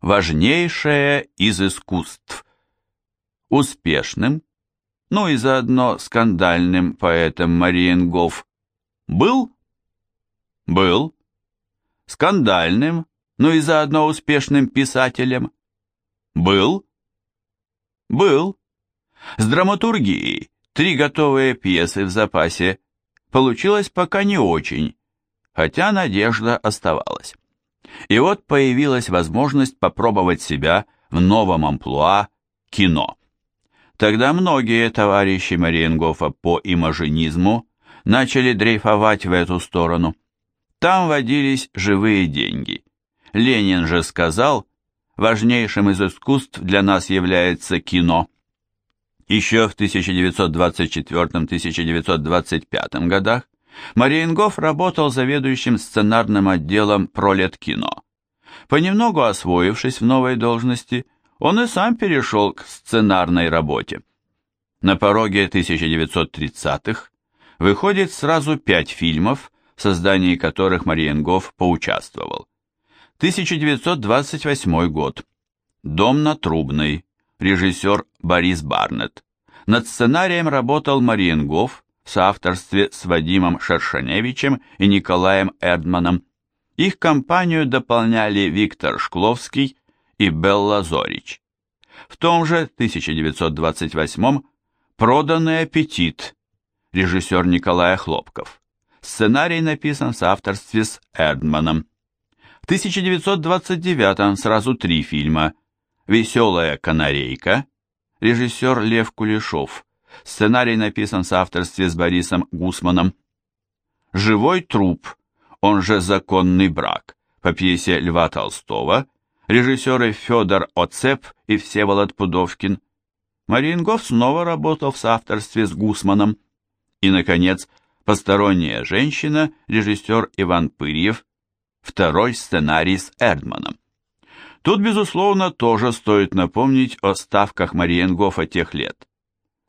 важнейшее из искусств. Успешным, ну и заодно скандальным поэтом Мариенгоф был? Был. Скандальным, ну и заодно успешным писателем? Был? Был. С драматургией три готовые пьесы в запасе. Получилось пока не очень, хотя надежда оставалась. И вот появилась возможность попробовать себя в новом амплуа кино. Тогда многие товарищи Мариенгофа по имажинизму начали дрейфовать в эту сторону. Там водились живые деньги. Ленин же сказал, важнейшим из искусств для нас является кино. Еще в 1924-1925 годах Мариенгоф работал заведующим сценарным отделом «Пролеткино». Понемногу освоившись в новой должности, он и сам перешел к сценарной работе. На пороге 1930-х выходит сразу пять фильмов, в создании которых Мариенгоф поучаствовал. 1928 год. Дом на Трубной. Режиссер Борис Барнетт. Над сценарием работал Мариенгоф в соавторстве с Вадимом Шершеневичем и Николаем Эрдманом. Их компанию дополняли Виктор Шкловский и Белла Зорич. В том же 1928 «Проданный аппетит» режиссер Николай Хлопков. Сценарий написан в соавторстве с Эрдманом. В 1929 сразу три фильма «Веселая канарейка», режиссер Лев Кулешов. Сценарий написан в соавторстве с Борисом Гусманом. «Живой труп», он же «Законный брак», по пьесе Льва Толстого, режиссеры Федор Оцеп и Всеволод Пудовкин. Мариенгоф снова работал в соавторстве с Гусманом. И, наконец, «Посторонняя женщина», режиссер Иван Пырьев, второй сценарий с Эрдманом. Тут, безусловно, тоже стоит напомнить о ставках Мариенгофа тех лет.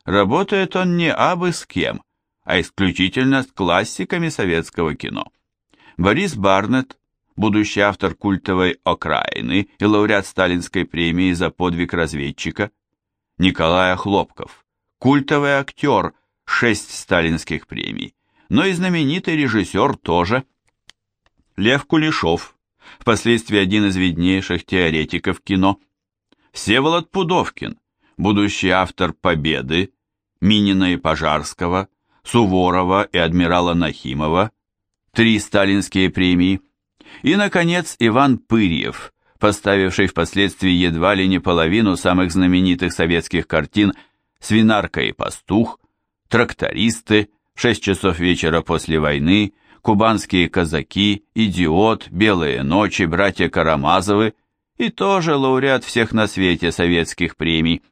Работает он не абы с кем, а исключительно с классиками советского кино. Борис Барнетт, будущий автор культовой «Окраины» и лауреат Сталинской премии за подвиг разведчика, Николай Хлопков, культовый актер, шесть сталинских премий, но и знаменитый режиссер тоже. Лев Кулешов, впоследствии один из виднейших теоретиков кино. Всеволод Пудовкин, будущий автор «Победы», Минина и Пожарского, Суворова и адмирала Нахимова, три сталинские премии, и, наконец, Иван Пырьев, поставивший впоследствии едва ли не половину самых знаменитых советских картин «Свинарка и пастух», «Трактористы», «Шесть часов вечера после войны», «Кубанские казаки», «Идиот», «Белые ночи», «Братья Карамазовы» и тоже лауреат всех на свете советских премий.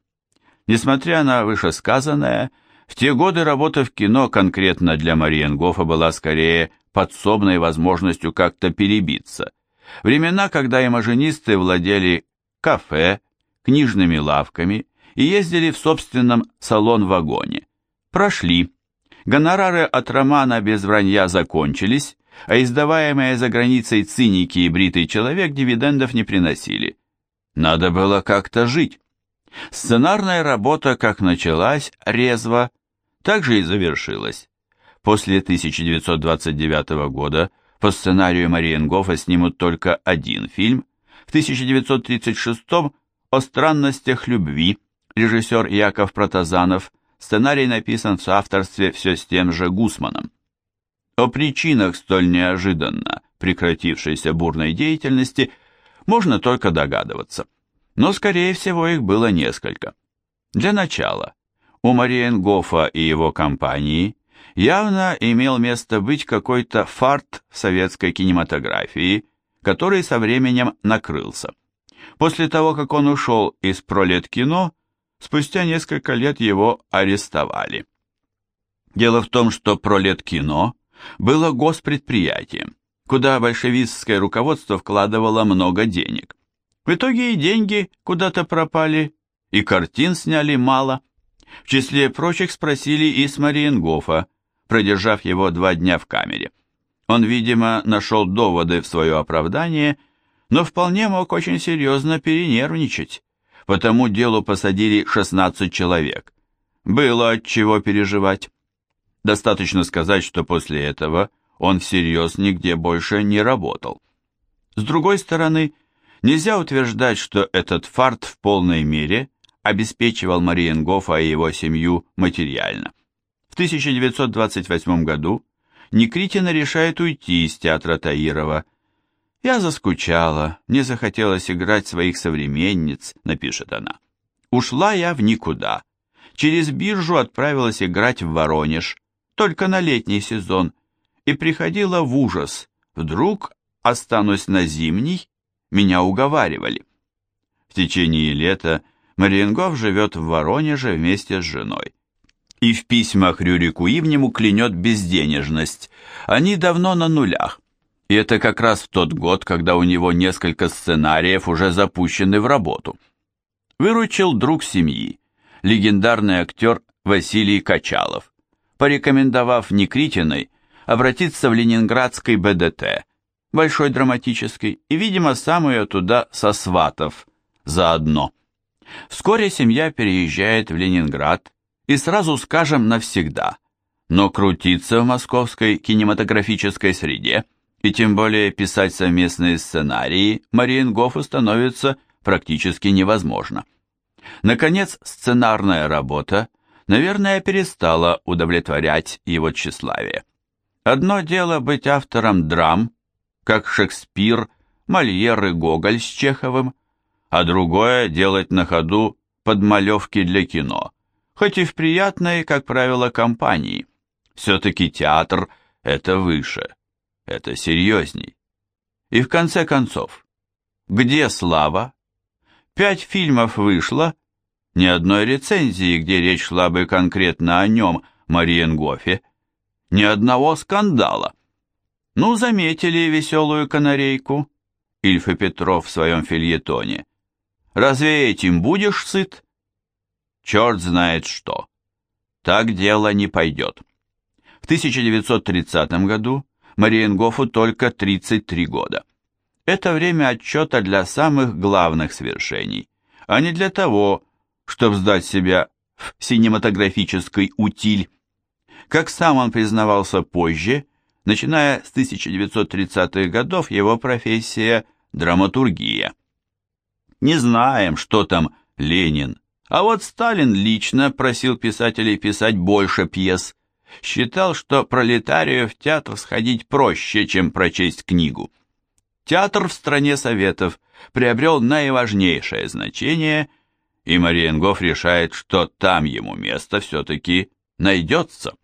Несмотря на вышесказанное, в те годы работа в кино конкретно для Мариенгофа была скорее подсобной возможностью как-то перебиться. Времена, когда имажинисты владели кафе, книжными лавками и ездили в собственном салон-вагоне. Прошли. Гонорары от романа без вранья закончились, а издаваемые за границей циники и бритый человек дивидендов не приносили. Надо было как-то жить. Сценарная работа как началась резво, так же и завершилась. После 1929 года по сценарию Мариенгофа снимут только один фильм, в 1936 «О странностях любви» режиссер Яков Протазанов, сценарий написан в соавторстве все с тем же Гусманом. О причинах столь неожиданно прекратившейся бурной деятельности можно только догадываться но, скорее всего, их было несколько. Для начала, у Мариенгофа и его компании явно имел место быть какой-то фарт советской кинематографии, который со временем накрылся. После того, как он ушел из пролеткино, спустя несколько лет его арестовали. Дело в том, что пролеткино было госпредприятием, куда большевистское руководство вкладывало много денег. В итоге и деньги куда-то пропали, и картин сняли мало. В числе прочих спросили и с Мариенгофа, продержав его два дня в камере. Он, видимо, нашел доводы в свое оправдание, но вполне мог очень серьезно перенервничать. Потому делу посадили 16 человек. Было от чего переживать. Достаточно сказать, что после этого он всерьез нигде больше не работал. С другой стороны, нельзя утверждать, что этот фарт в полной мере обеспечивал Мариенгофа и его семью материально. В 1928 году Никритина решает уйти из театра Таирова. «Я заскучала, мне захотелось играть своих современниц», — напишет она. «Ушла я в никуда. Через биржу отправилась играть в Воронеж, только на летний сезон, и приходила в ужас. Вдруг останусь на зимний, меня уговаривали. В течение лета Мариенгов живет в Воронеже вместе с женой. И в письмах Рюрику Ивнему клянет безденежность. Они давно на нулях. И это как раз в тот год, когда у него несколько сценариев уже запущены в работу. Выручил друг семьи, легендарный актер Василий Качалов, порекомендовав Никритиной обратиться в ленинградский БДТ, большой драматический, и, видимо, сам ее туда со сватов заодно. Вскоре семья переезжает в Ленинград, и сразу скажем навсегда, но крутиться в московской кинематографической среде и тем более писать совместные сценарии Мариенгофу становится практически невозможно. Наконец, сценарная работа, наверное, перестала удовлетворять его тщеславие. Одно дело быть автором драм, как Шекспир, Мольер и Гоголь с Чеховым, а другое – делать на ходу подмалевки для кино, хоть и в приятной, как правило, компании. Все-таки театр – это выше, это серьезней. И в конце концов, где слава? Пять фильмов вышло, ни одной рецензии, где речь шла бы конкретно о нем, Мариенгофе, ни одного скандала. Ну, заметили веселую канарейку, Ильф и Петров в своем фильетоне. Разве этим будешь сыт? Черт знает что. Так дело не пойдет. В 1930 году Мариенгофу только 33 года. Это время отчета для самых главных свершений, а не для того, чтобы сдать себя в синематографический утиль. Как сам он признавался позже, начиная с 1930-х годов его профессия – драматургия. Не знаем, что там Ленин, а вот Сталин лично просил писателей писать больше пьес. Считал, что пролетарию в театр сходить проще, чем прочесть книгу. Театр в стране Советов приобрел наиважнейшее значение, и Мариенгоф решает, что там ему место все-таки найдется.